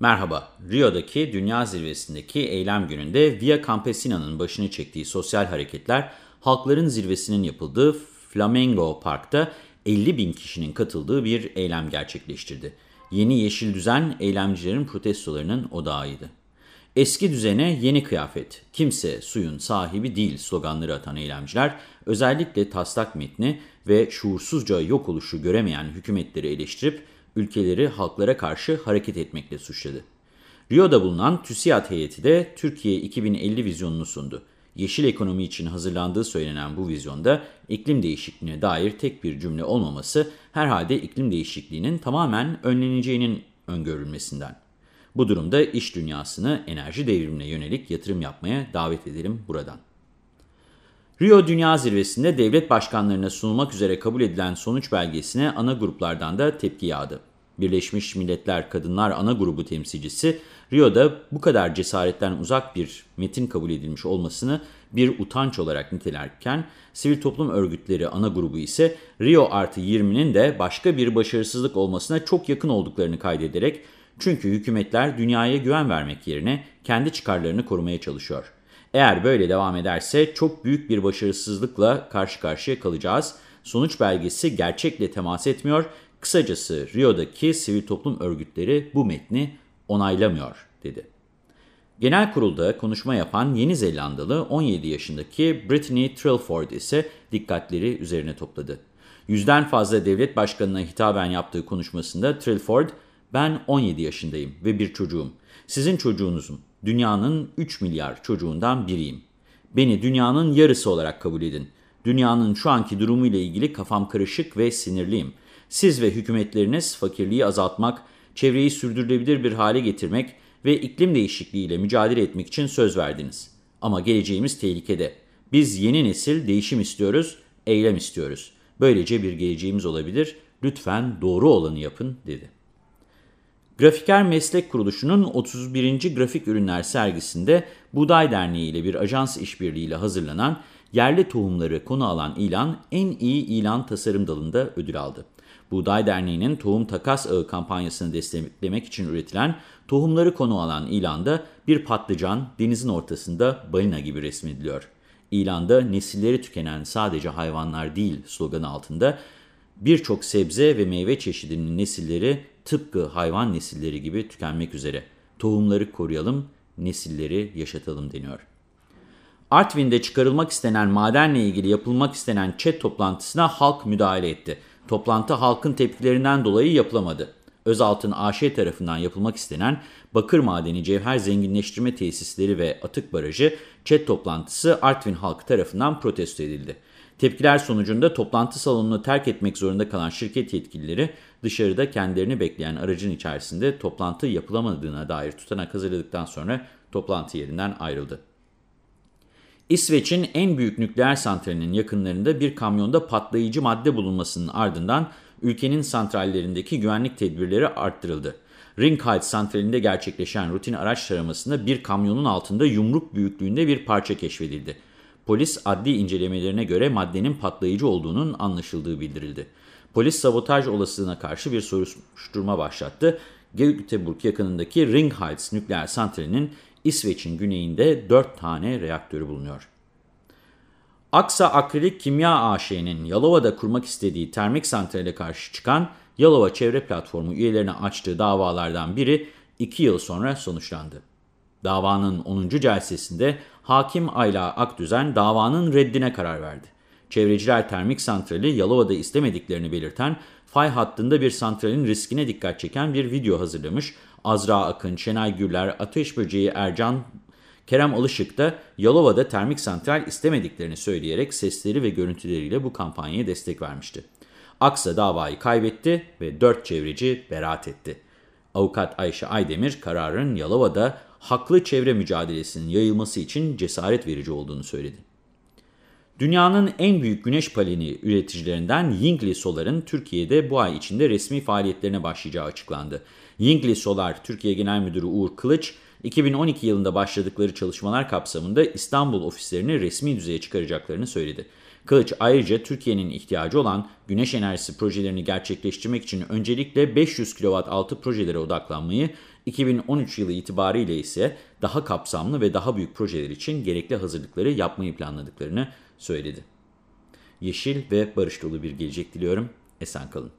Merhaba, Rio'daki Dünya Zirvesi'ndeki eylem gününde Via Campesina'nın başını çektiği sosyal hareketler, halkların zirvesinin yapıldığı Flamengo Park'ta 50 bin kişinin katıldığı bir eylem gerçekleştirdi. Yeni yeşil düzen eylemcilerin protestolarının odağıydı. Eski düzene yeni kıyafet, kimse suyun sahibi değil sloganları atan eylemciler, özellikle taslak metni ve şuursuzca yok oluşu göremeyen hükümetleri eleştirip, ülkeleri halklara karşı hareket etmekle suçladı. Rio'da bulunan TÜSİAD heyeti de Türkiye 2050 vizyonunu sundu. Yeşil ekonomi için hazırlandığı söylenen bu vizyonda iklim değişikliğine dair tek bir cümle olmaması herhalde iklim değişikliğinin tamamen önleneceğinin öngörülmesinden. Bu durumda iş dünyasını enerji devrimine yönelik yatırım yapmaya davet edelim buradan. Rio Dünya Zirvesi'nde devlet başkanlarına sunulmak üzere kabul edilen sonuç belgesine ana gruplardan da tepki yağdı. Birleşmiş Milletler Kadınlar Ana Grubu temsilcisi Rio'da bu kadar cesaretten uzak bir metin kabul edilmiş olmasını bir utanç olarak nitelerken sivil toplum örgütleri ana grubu ise Rio artı 20'nin de başka bir başarısızlık olmasına çok yakın olduklarını kaydederek çünkü hükümetler dünyaya güven vermek yerine kendi çıkarlarını korumaya çalışıyor. Eğer böyle devam ederse çok büyük bir başarısızlıkla karşı karşıya kalacağız. Sonuç belgesi gerçekle temas etmiyor. Kısacası Rio'daki sivil toplum örgütleri bu metni onaylamıyor dedi. Genel kurulda konuşma yapan Yeni Zelandalı 17 yaşındaki Brittany Trilford ise dikkatleri üzerine topladı. Yüzden fazla devlet başkanına hitaben yaptığı konuşmasında Trilford, ben 17 yaşındayım ve bir çocuğum. Sizin çocuğunuzum. Dünyanın 3 milyar çocuğundan biriyim. Beni dünyanın yarısı olarak kabul edin. Dünyanın şu anki durumuyla ilgili kafam karışık ve sinirliyim. Siz ve hükümetleriniz fakirliği azaltmak, çevreyi sürdürülebilir bir hale getirmek ve iklim değişikliğiyle mücadele etmek için söz verdiniz. Ama geleceğimiz tehlikede. Biz yeni nesil değişim istiyoruz, eylem istiyoruz. Böylece bir geleceğimiz olabilir. Lütfen doğru olanı yapın dedi. Grafiker Meslek Kuruluşu'nun 31. Grafik Ürünler sergisinde Buğday Derneği ile bir ajans işbirliğiyle hazırlanan yerli tohumları konu alan ilan en iyi ilan tasarım dalında ödül aldı. Buğday Derneği'nin tohum takas ağı kampanyasını desteklemek için üretilen tohumları konu alan ilanda bir patlıcan denizin ortasında balina gibi resmediliyor. İlanda nesilleri tükenen sadece hayvanlar değil sloganı altında birçok sebze ve meyve çeşidinin nesilleri tıpkı hayvan nesilleri gibi tükenmek üzere. Tohumları koruyalım, nesilleri yaşatalım deniyor. Artvin'de çıkarılmak istenen madenle ilgili yapılmak istenen chat toplantısına halk müdahale etti. Toplantı halkın tepkilerinden dolayı yapılamadı. Özaltın AŞ tarafından yapılmak istenen bakır madeni cevher zenginleştirme tesisleri ve atık barajı chat toplantısı Artvin halkı tarafından protesto edildi. Tepkiler sonucunda toplantı salonunu terk etmek zorunda kalan şirket yetkilileri dışarıda kendilerini bekleyen aracın içerisinde toplantı yapılamadığına dair tutanak hazırladıktan sonra toplantı yerinden ayrıldı. İsveç'in en büyük nükleer santralinin yakınlarında bir kamyonda patlayıcı madde bulunmasının ardından ülkenin santrallerindeki güvenlik tedbirleri arttırıldı. Ringhals santralinde gerçekleşen rutin araç taramasında bir kamyonun altında yumruk büyüklüğünde bir parça keşfedildi. Polis adli incelemelerine göre maddenin patlayıcı olduğunun anlaşıldığı bildirildi. Polis sabotaj olasılığına karşı bir soruşturma başlattı. Göteborg yakınındaki Ringhals nükleer santralinin İsveç'in güneyinde 4 tane reaktörü bulunuyor. Aksa Akrilik Kimya AŞ'nin Yalova'da kurmak istediği termik santrale karşı çıkan Yalova Çevre Platformu üyelerine açtığı davalardan biri 2 yıl sonra sonuçlandı. Davanın 10. celsesinde Hakim Ayla Akdüzen davanın reddine karar verdi. Çevreciler termik santrali Yalova'da istemediklerini belirten, fay hattında bir santralin riskine dikkat çeken bir video hazırlamış. Azra Akın, Şenay Gürler, Ateş Böceği Ercan, Kerem Alışık da Yalova'da termik santral istemediklerini söyleyerek sesleri ve görüntüleriyle bu kampanyaya destek vermişti. Aksa davayı kaybetti ve dört çevreci beraat etti. Avukat Ayşe Aydemir kararın Yalova'da haklı çevre mücadelesinin yayılması için cesaret verici olduğunu söyledi. Dünyanın en büyük güneş paneli üreticilerinden Yingli Solar'ın Türkiye'de bu ay içinde resmi faaliyetlerine başlayacağı açıklandı. Yingli Solar Türkiye Genel Müdürü Uğur Kılıç, 2012 yılında başladıkları çalışmalar kapsamında İstanbul ofislerini resmi düzeye çıkaracaklarını söyledi. Kılıç ayrıca Türkiye'nin ihtiyacı olan güneş enerjisi projelerini gerçekleştirmek için öncelikle 500 kW altı projelere odaklanmayı 2013 yılı itibariyle ise daha kapsamlı ve daha büyük projeler için gerekli hazırlıkları yapmayı planladıklarını söyledi. Yeşil ve barış dolu bir gelecek diliyorum. Esen kalın.